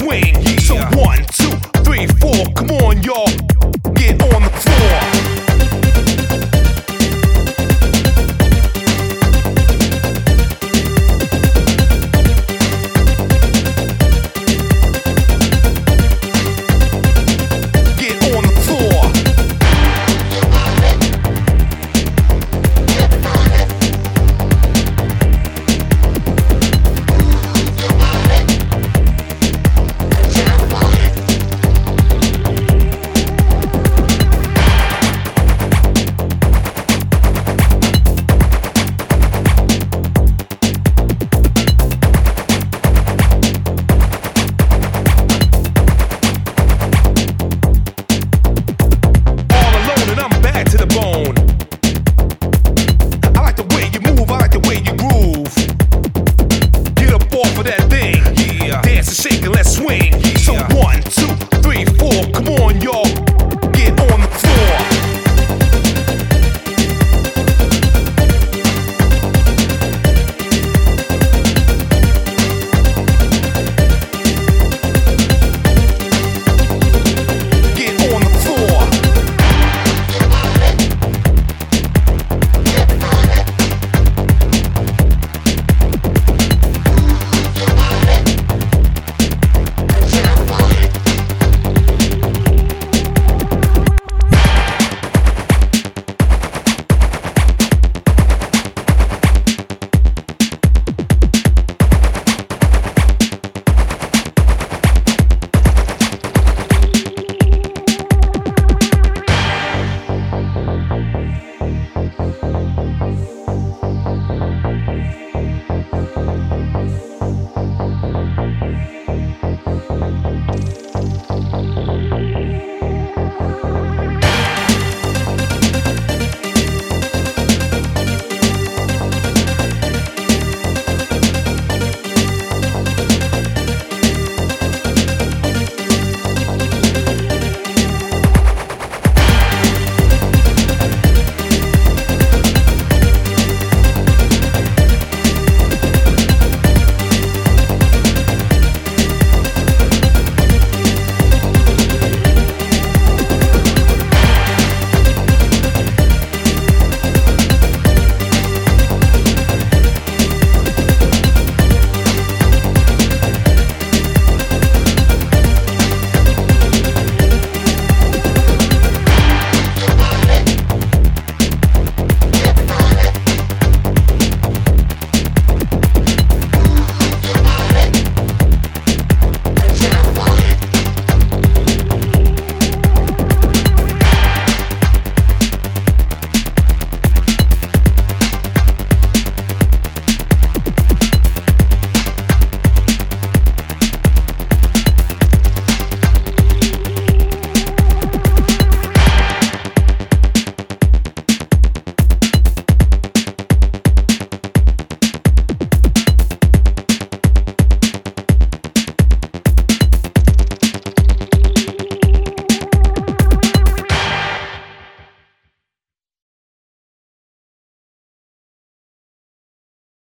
swing.